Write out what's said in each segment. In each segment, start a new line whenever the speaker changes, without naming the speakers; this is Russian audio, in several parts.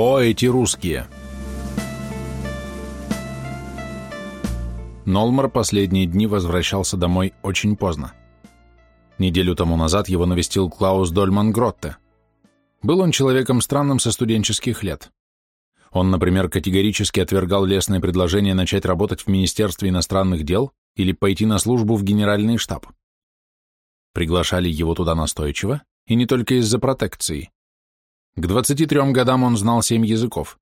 О, эти русские! Нолмар последние дни возвращался домой очень поздно. Неделю тому назад его навестил Клаус Дольман Гротте. Был он человеком странным со студенческих лет. Он, например, категорически отвергал лестное предложение начать работать в Министерстве иностранных дел или пойти на службу в Генеральный штаб. Приглашали его туда настойчиво, и не только из-за протекции. К 23 годам он знал семь языков.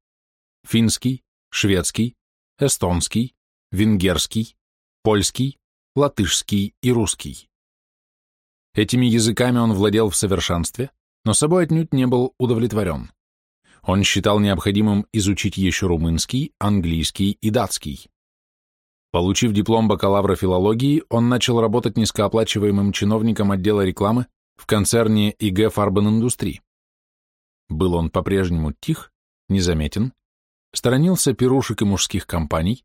Финский, шведский, эстонский, венгерский, польский, латышский и русский. Этими языками он владел в совершенстве, но собой отнюдь не был удовлетворен. Он считал необходимым изучить еще румынский, английский и датский. Получив диплом бакалавра филологии, он начал работать низкооплачиваемым чиновником отдела рекламы в концерне ИГ Фарбен Индустри. Был он по-прежнему тих, незаметен, сторонился пирушек и мужских компаний,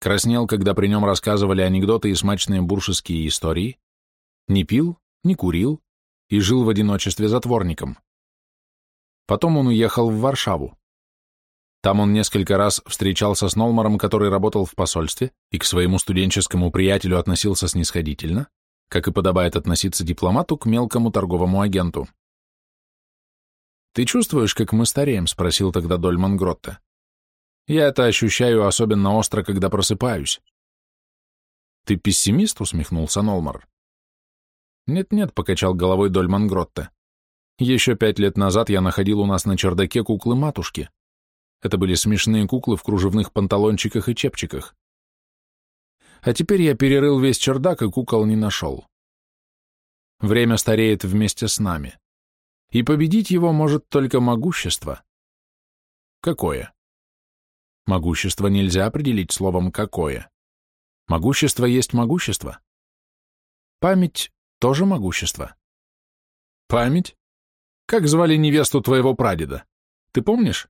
краснел, когда при нем рассказывали анекдоты и смачные буршеские истории, не пил, не курил и жил в одиночестве затворником. Потом он уехал в Варшаву. Там он несколько раз встречался с Нолмаром, который работал в посольстве, и к своему студенческому приятелю относился снисходительно, как и подобает относиться дипломату к мелкому торговому агенту. «Ты чувствуешь, как мы стареем?» — спросил тогда Дольман Гротте. «Я это ощущаю особенно остро, когда просыпаюсь». «Ты пессимист?» — усмехнулся Нолмар. «Нет-нет», — покачал головой Дольман Гротте. «Еще пять лет назад я находил у нас на чердаке куклы матушки. Это были смешные куклы в кружевных панталончиках и чепчиках. А теперь я перерыл весь чердак и кукол не нашел. Время стареет вместе с нами. И победить его может только могущество. Какое? Могущество нельзя определить словом «какое». Могущество есть могущество. Память — тоже могущество. Память? Как звали невесту твоего прадеда? Ты помнишь?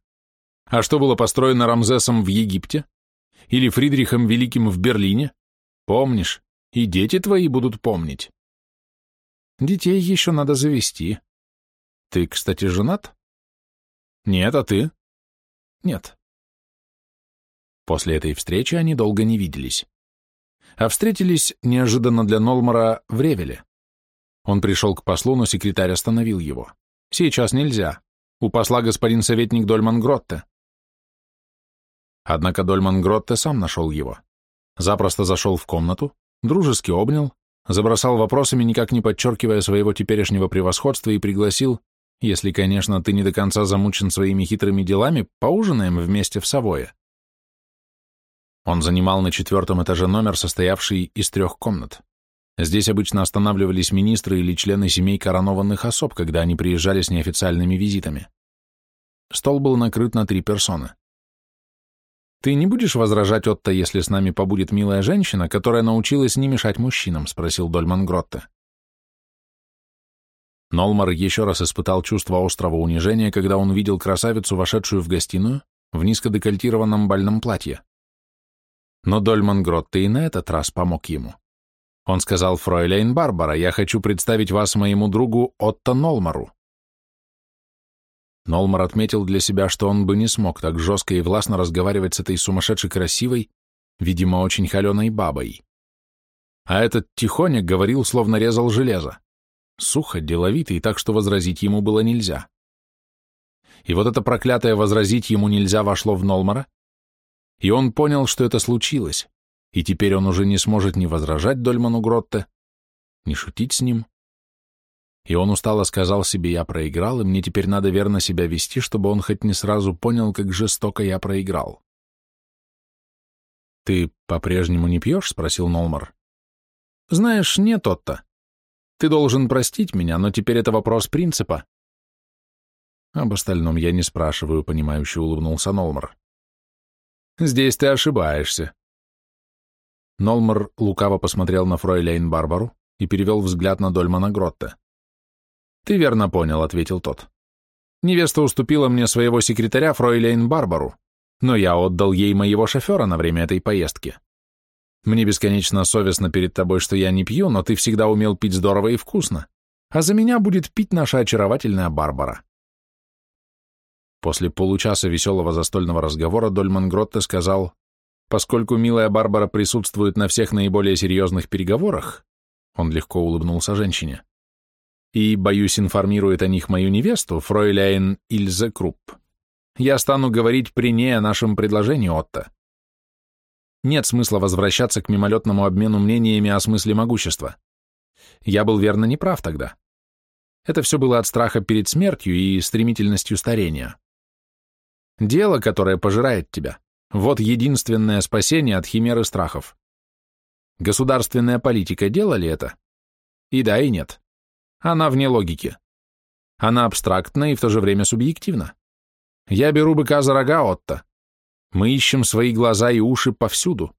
А что было построено Рамзесом в Египте? Или Фридрихом Великим в Берлине? Помнишь, и дети твои будут помнить. Детей еще надо завести. Ты, кстати, женат? Нет, а ты? Нет. После этой встречи они долго не виделись. А встретились неожиданно для Нолмара в Ревеле. Он пришел к послу, но секретарь остановил его. Сейчас нельзя. У посла господин советник Дольман Гротте. Однако Дольман Гротте сам нашел его. Запросто зашел в комнату, дружески обнял, забросал вопросами, никак не подчеркивая своего теперешнего превосходства, и пригласил, если, конечно, ты не до конца замучен своими хитрыми делами, поужинаем вместе в Савое. Он занимал на четвертом этаже номер, состоявший из трех комнат. Здесь обычно останавливались министры или члены семей коронованных особ, когда они приезжали с неофициальными визитами. Стол был накрыт на три персоны. «Ты не будешь возражать, Отто, если с нами побудет милая женщина, которая научилась не мешать мужчинам?» — спросил Дольман Гротте. Нолмар еще раз испытал чувство острого унижения, когда он видел красавицу, вошедшую в гостиную, в низкодекольтированном бальном платье. Но Дольман Гротте и на этот раз помог ему. Он сказал, «Фройлейн Барбара, я хочу представить вас моему другу Отто Нолмару». Нолмар отметил для себя, что он бы не смог так жестко и властно разговаривать с этой сумасшедшей красивой, видимо, очень холеной бабой. А этот тихоня говорил, словно резал железо. Сухо, деловитый, так что возразить ему было нельзя. И вот это проклятое возразить ему нельзя вошло в Нолмара, и он понял, что это случилось, и теперь он уже не сможет ни возражать Дольману Гротте, ни шутить с ним, и он устало сказал себе, я проиграл, и мне теперь надо верно себя вести, чтобы он хоть не сразу понял, как жестоко я проиграл. «Ты по-прежнему не пьешь?» — спросил Нолмар. «Знаешь, нет, Отто. Ты должен простить меня, но теперь это вопрос принципа». «Об остальном я не спрашиваю», — понимающе улыбнулся Нолмар. «Здесь ты ошибаешься». Нолмар лукаво посмотрел на Фройляйн Барбару и перевел взгляд на Дольмана Гротта. «Ты верно понял», — ответил тот. «Невеста уступила мне своего секретаря Фройлейн Барбару, но я отдал ей моего шофера на время этой поездки. Мне бесконечно совестно перед тобой, что я не пью, но ты всегда умел пить здорово и вкусно, а за меня будет пить наша очаровательная Барбара». После получаса веселого застольного разговора Дольман Гротте сказал, поскольку милая Барбара присутствует на всех наиболее серьезных переговорах, он легко улыбнулся женщине, и, боюсь, информирует о них мою невесту, фройляйн Ильзе Крупп, я стану говорить при ней о нашем предложении, Отто. Нет смысла возвращаться к мимолетному обмену мнениями о смысле могущества. Я был верно неправ тогда. Это все было от страха перед смертью и стремительностью старения. Дело, которое пожирает тебя, вот единственное спасение от химеры страхов. Государственная политика делали это? И да, и нет. Она вне логики. Она абстрактна и в то же время субъективна. Я беру быка за рога, Отто. Мы ищем свои глаза и уши повсюду.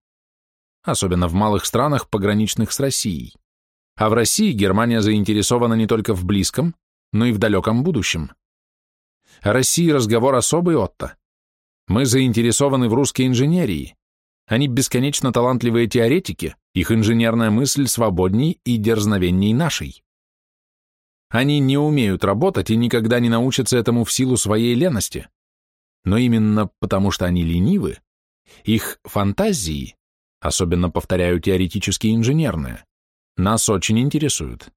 Особенно в малых странах, пограничных с Россией. А в России Германия заинтересована не только в близком, но и в далеком будущем. О России разговор особый, Отто. Мы заинтересованы в русской инженерии. Они бесконечно талантливые теоретики, их инженерная мысль свободней и дерзновенней нашей. Они не умеют работать и никогда не научатся этому в силу своей лености. Но именно потому, что они ленивы, их фантазии, особенно, повторяю, теоретически инженерные, нас очень интересуют.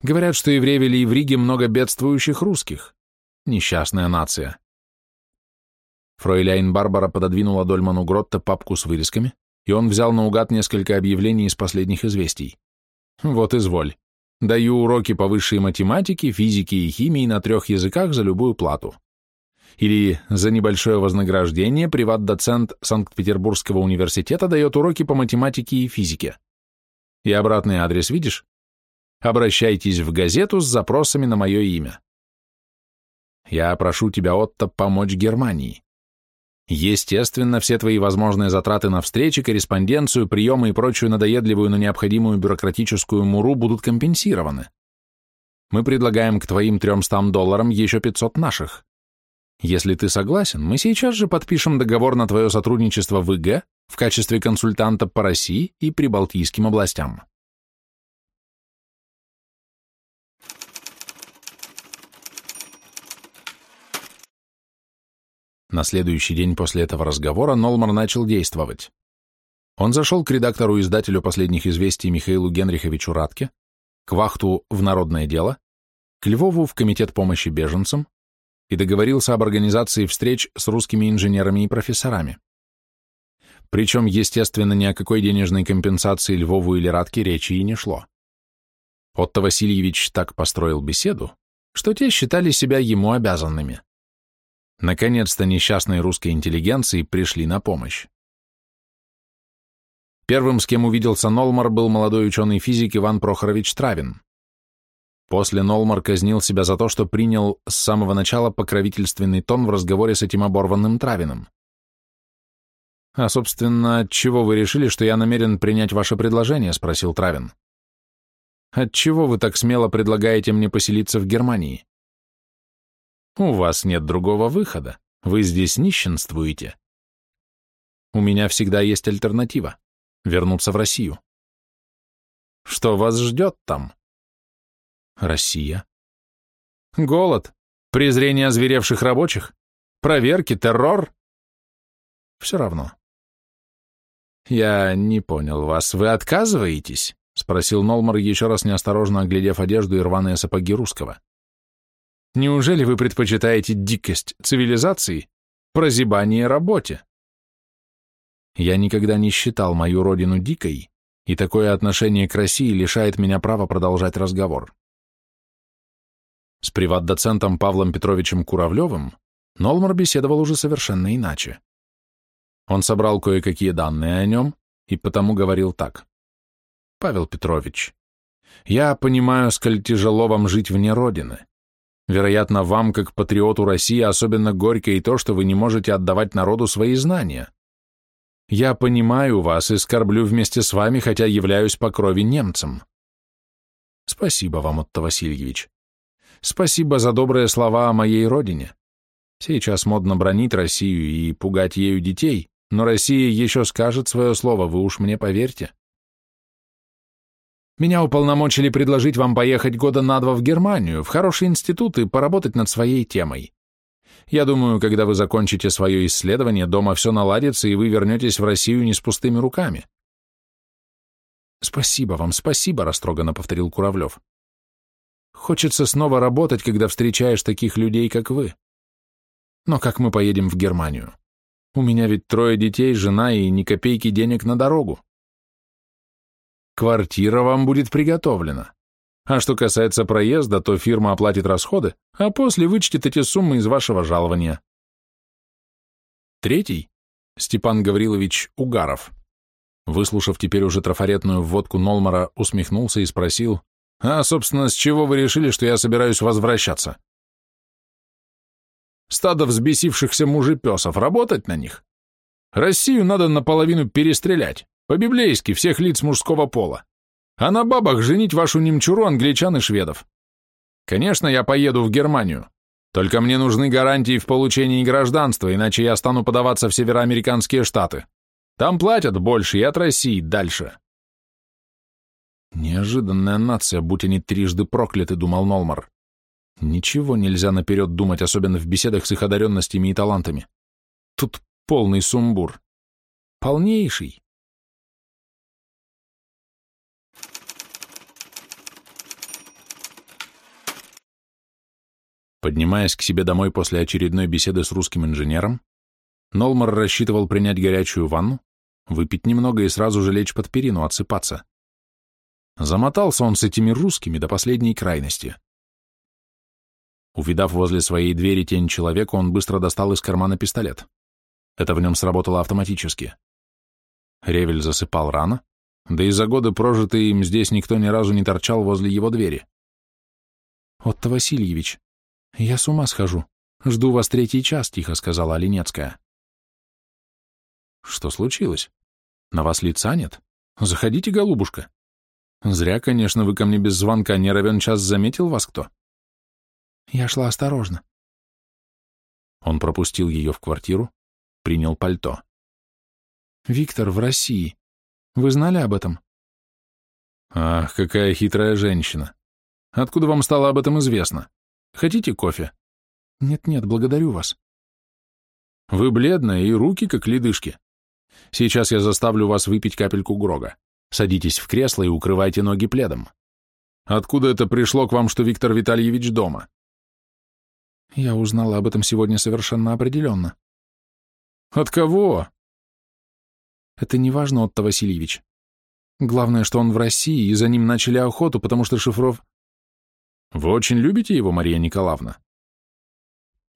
Говорят, что и в Ревеле, и в Риге много бедствующих русских. Несчастная нация. Фройляйн Барбара пододвинула Дольману Гротте папку с вырезками, и он взял наугад несколько объявлений из последних известий. Вот изволь. Даю уроки по высшей математике, физике и химии на трех языках за любую плату. Или за небольшое вознаграждение приват-доцент Санкт-Петербургского университета дает уроки по математике и физике. И обратный адрес видишь? Обращайтесь в газету с запросами на мое имя. Я прошу тебя, Отто, помочь Германии. Естественно, все твои возможные затраты на встречи, корреспонденцию, приемы и прочую надоедливую, но необходимую бюрократическую муру будут компенсированы. Мы предлагаем к твоим 300 долларам еще 500 наших. Если ты согласен, мы сейчас же подпишем договор на твое сотрудничество в ИГ в качестве консультанта по России и Прибалтийским областям. На следующий день после этого разговора Нолмар начал действовать. Он зашел к редактору-издателю последних известий Михаилу Генриховичу Радке, к Вахту в Народное дело, к Львову в Комитет помощи беженцам и договорился об организации встреч с русскими инженерами и профессорами. Причем, естественно, ни о какой денежной компенсации Львову или Радке речи и не шло. Отто Васильевич так построил беседу, что те считали себя ему обязанными. Наконец-то несчастной русской интеллигенции пришли на помощь. Первым, с кем увиделся Нолмар, был молодой ученый-физик Иван Прохорович Травин. После Нолмар казнил себя за то, что принял с самого начала покровительственный тон в разговоре с этим оборванным Травиным. «А, собственно, отчего вы решили, что я намерен принять ваше предложение?» — спросил Травин. «Отчего вы так смело предлагаете мне поселиться в Германии?» У вас нет другого выхода. Вы здесь нищенствуете. У меня всегда есть альтернатива — вернуться в Россию. Что вас ждет там? Россия. Голод, презрение озверевших рабочих, проверки, террор. Все равно. Я не понял вас. Вы отказываетесь? — спросил Нолмар, еще раз неосторожно оглядев одежду и рваные сапоги русского. Неужели вы предпочитаете дикость цивилизации, прозябание работе? Я никогда не считал мою родину дикой, и такое отношение к России лишает меня права продолжать разговор. С приват-доцентом Павлом Петровичем Куравлевым Нолмар беседовал уже совершенно иначе. Он собрал кое-какие данные о нем и потому говорил так. «Павел Петрович, я понимаю, сколь тяжело вам жить вне Родины. Вероятно, вам, как патриоту России, особенно горько и то, что вы не можете отдавать народу свои знания. Я понимаю вас и скорблю вместе с вами, хотя являюсь по крови немцем. Спасибо вам, Отто Васильевич. Спасибо за добрые слова о моей родине. Сейчас модно бронить Россию и пугать ею детей, но Россия еще скажет свое слово, вы уж мне поверьте. Меня уполномочили предложить вам поехать года на два в Германию, в хороший институт и поработать над своей темой. Я думаю, когда вы закончите свое исследование, дома все наладится, и вы вернетесь в Россию не с пустыми руками. Спасибо вам, спасибо, растроганно повторил Куравлев. Хочется снова работать, когда встречаешь таких людей, как вы. Но как мы поедем в Германию? У меня ведь трое детей, жена и ни копейки денег на дорогу. Квартира вам будет приготовлена. А что касается проезда, то фирма оплатит расходы, а после вычтет эти суммы из вашего жалования. Третий — Степан Гаврилович Угаров. Выслушав теперь уже трафаретную вводку Нолмара, усмехнулся и спросил, «А, собственно, с чего вы решили, что я собираюсь возвращаться?» Стадо взбесившихся мужепесов, работать на них? Россию надо наполовину перестрелять, по-библейски, всех лиц мужского пола а на бабах женить вашу немчуру англичан и шведов. Конечно, я поеду в Германию, только мне нужны гарантии в получении гражданства, иначе я стану подаваться в североамериканские штаты. Там платят больше и от России дальше. Неожиданная нация, будь они трижды прокляты, думал Нолмар. Ничего нельзя наперед думать, особенно в беседах с их одаренностями и талантами. Тут полный сумбур. Полнейший. Поднимаясь к себе домой после очередной беседы с русским инженером, Нолмар рассчитывал принять горячую ванну, выпить немного и сразу же лечь под перину, отсыпаться. Замотался он с этими русскими до последней крайности. Увидав возле своей двери тень человека, он быстро достал из кармана пистолет. Это в нем сработало автоматически. Ревель засыпал рано, да и за годы, прожитые им, здесь никто ни разу не торчал возле его двери. «Отто Васильевич, «Я с ума схожу. Жду вас третий час», — тихо сказала Оленецкая. «Что случилось? На вас лица нет? Заходите, голубушка. Зря, конечно, вы ко мне без звонка, не равен час заметил вас кто?» Я шла осторожно. Он пропустил ее в квартиру, принял пальто. «Виктор в России. Вы знали об этом?» «Ах, какая хитрая женщина. Откуда вам стало об этом известно?» Хотите кофе? Нет-нет, благодарю вас. Вы бледная и руки как ледышки. Сейчас я заставлю вас выпить капельку Грога. Садитесь в кресло и укрывайте ноги пледом. Откуда это пришло к вам, что Виктор Витальевич дома? Я узнала об этом сегодня совершенно определенно. От кого? Это не важно, Отто Васильевич. Главное, что он в России, и за ним начали охоту, потому что Шифров... Вы очень любите его, Мария Николаевна?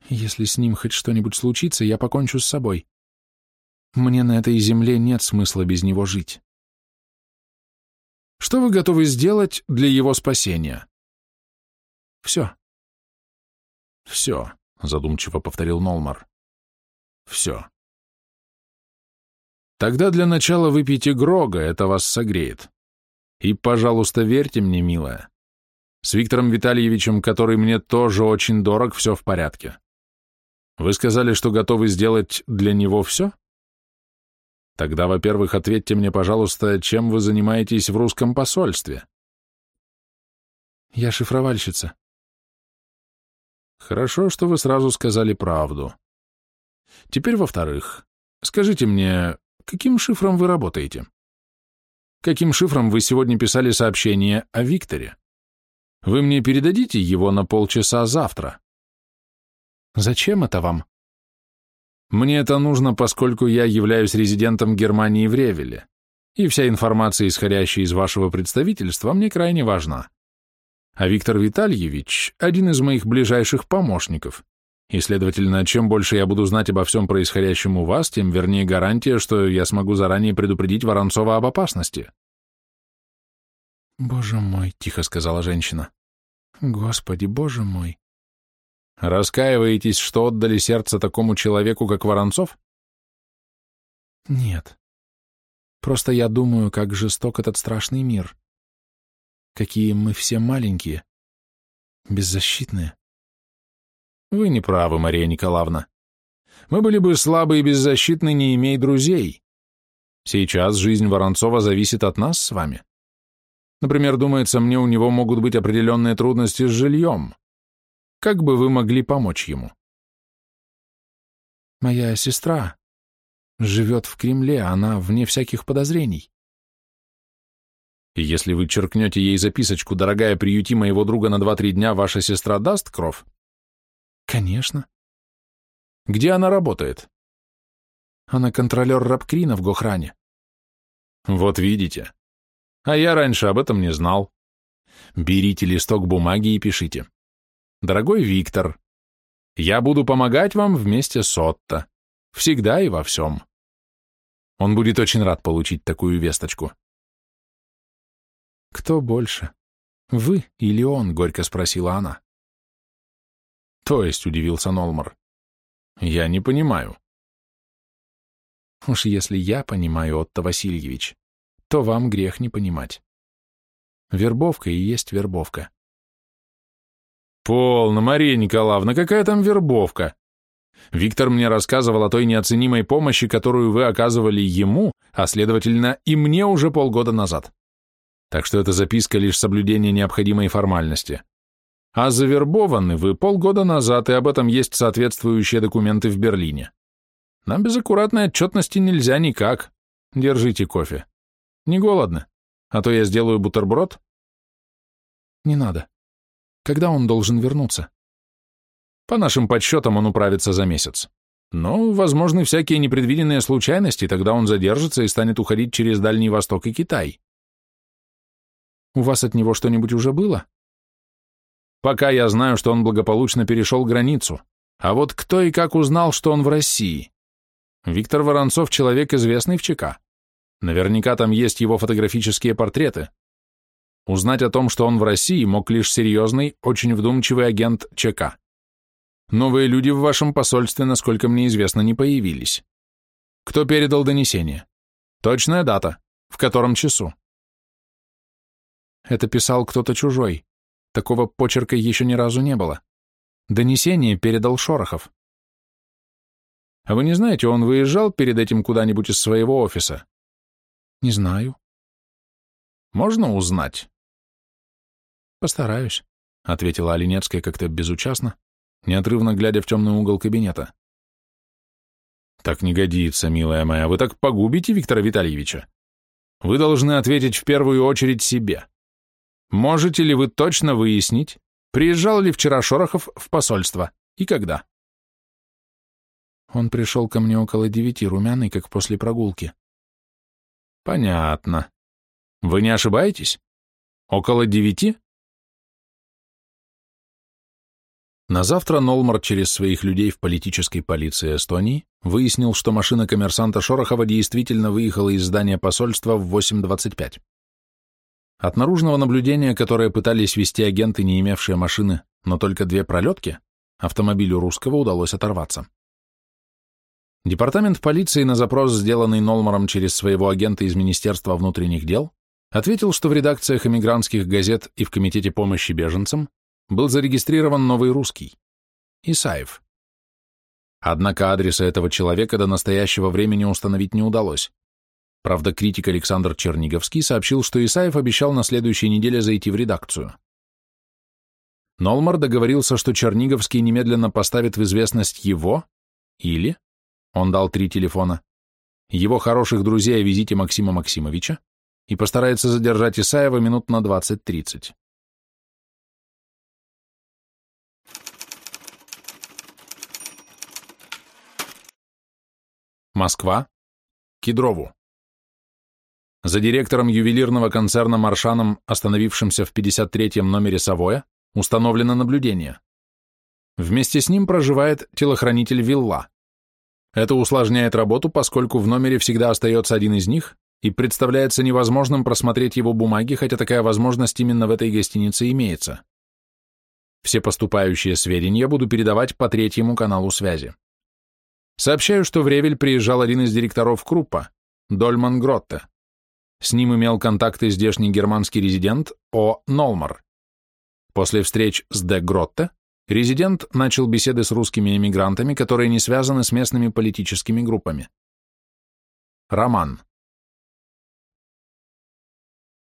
Если с ним хоть что-нибудь случится, я покончу с собой. Мне на этой земле нет смысла без него жить. Что вы готовы сделать для его спасения? Все. Все, задумчиво повторил Нолмар. Все. Тогда для начала выпейте Грога, это вас согреет. И, пожалуйста, верьте мне, милая, с Виктором Витальевичем, который мне тоже очень дорог, все в порядке. Вы сказали, что готовы сделать для него все? Тогда, во-первых, ответьте мне, пожалуйста, чем вы занимаетесь в русском посольстве? Я шифровальщица. Хорошо, что вы сразу сказали правду. Теперь, во-вторых, скажите мне, каким шифром вы работаете? Каким шифром вы сегодня писали сообщение о Викторе? Вы мне передадите его на полчаса завтра. Зачем это вам? Мне это нужно, поскольку я являюсь резидентом Германии в Ревеле, и вся информация, исходящая из вашего представительства, мне крайне важна. А Виктор Витальевич – один из моих ближайших помощников, и, следовательно, чем больше я буду знать обо всем происходящем у вас, тем вернее гарантия, что я смогу заранее предупредить Воронцова об опасности. «Боже мой», — тихо сказала женщина. «Господи, боже мой». «Раскаиваетесь, что отдали сердце такому человеку, как Воронцов?» «Нет. Просто я думаю, как жесток этот страшный мир. Какие мы все маленькие, беззащитные». «Вы не правы, Мария Николаевна. Мы были бы слабы и беззащитны, не имея друзей. Сейчас жизнь Воронцова зависит от нас с вами. Например, думается мне, у него могут быть определенные трудности с жильем. Как бы вы могли помочь ему? Моя сестра живет в Кремле, она вне всяких подозрений. И если вы черкнете ей записочку «Дорогая, приюти моего друга на два-три дня, ваша сестра даст кров?» Конечно. Где она работает? Она контролер Рабкрина в Гохране. Вот видите. А я раньше об этом не знал. Берите листок бумаги и пишите. Дорогой Виктор, я буду помогать вам вместе с Отто. Всегда и во всем. Он будет очень рад получить такую весточку. «Кто больше? Вы или он?» — горько спросила она. «То есть?» — удивился Нолмар. «Я не понимаю». «Уж если я понимаю, Отто Васильевич, то вам грех не понимать. Вербовка и есть вербовка». «Полно, Мария Николаевна, какая там вербовка?» Виктор мне рассказывал о той неоценимой помощи, которую вы оказывали ему, а, следовательно, и мне уже полгода назад. Так что эта записка лишь соблюдение необходимой формальности. А завербованы вы полгода назад, и об этом есть соответствующие документы в Берлине. Нам без аккуратной отчетности нельзя никак. Держите кофе. Не голодно? А то я сделаю бутерброд. Не надо. Когда он должен вернуться? По нашим подсчетам он управится за месяц. Но возможны всякие непредвиденные случайности, тогда он задержится и станет уходить через Дальний Восток и Китай. У вас от него что-нибудь уже было? Пока я знаю, что он благополучно перешел границу. А вот кто и как узнал, что он в России? Виктор Воронцов — человек, известный в ЧК. Наверняка там есть его фотографические портреты. Узнать о том, что он в России, мог лишь серьезный, очень вдумчивый агент ЧК. Новые люди в вашем посольстве, насколько мне известно, не появились. Кто передал донесение? Точная дата. В котором часу? Это писал кто-то чужой. Такого почерка еще ни разу не было. Донесение передал Шорохов. А вы не знаете, он выезжал перед этим куда-нибудь из своего офиса? Не знаю. Можно узнать? Постараюсь, ответила Оленецкая как-то безучастно, неотрывно глядя в темный угол кабинета. «Так не годится, милая моя, вы так погубите Виктора Витальевича. Вы должны ответить в первую очередь себе. Можете ли вы точно выяснить, приезжал ли вчера Шорохов в посольство и когда?» Он пришел ко мне около девяти, румяный, как после прогулки. «Понятно. Вы не ошибаетесь? Около девяти?» На завтра Нолмар через своих людей в политической полиции Эстонии выяснил, что машина коммерсанта Шорохова действительно выехала из здания посольства в 8.25. От наружного наблюдения, которое пытались вести агенты, не имевшие машины, но только две пролетки, автомобилю русского удалось оторваться. Департамент полиции на запрос, сделанный Нолмаром через своего агента из Министерства внутренних дел, ответил, что в редакциях эмигрантских газет и в Комитете помощи беженцам был зарегистрирован новый русский – Исаев. Однако адреса этого человека до настоящего времени установить не удалось. Правда, критик Александр Черниговский сообщил, что Исаев обещал на следующей неделе зайти в редакцию. Нолмар договорился, что Черниговский немедленно поставит в известность его или, он дал три телефона, его хороших друзей о визите Максима Максимовича и постарается задержать Исаева минут на 20-30. Москва. Кедрову. За директором ювелирного концерна Маршаном, остановившимся в 53-м номере Савоя, установлено наблюдение. Вместе с ним проживает телохранитель Вилла. Это усложняет работу, поскольку в номере всегда остается один из них, и представляется невозможным просмотреть его бумаги, хотя такая возможность именно в этой гостинице имеется. Все поступающие сведения буду передавать по третьему каналу связи. Сообщаю, что в Ревель приезжал один из директоров Круппа, Дольман Гротте. С ним имел контакты здешний германский резидент О. Нолмар. После встреч с Д. Гротте резидент начал беседы с русскими эмигрантами, которые не связаны с местными политическими группами. Роман.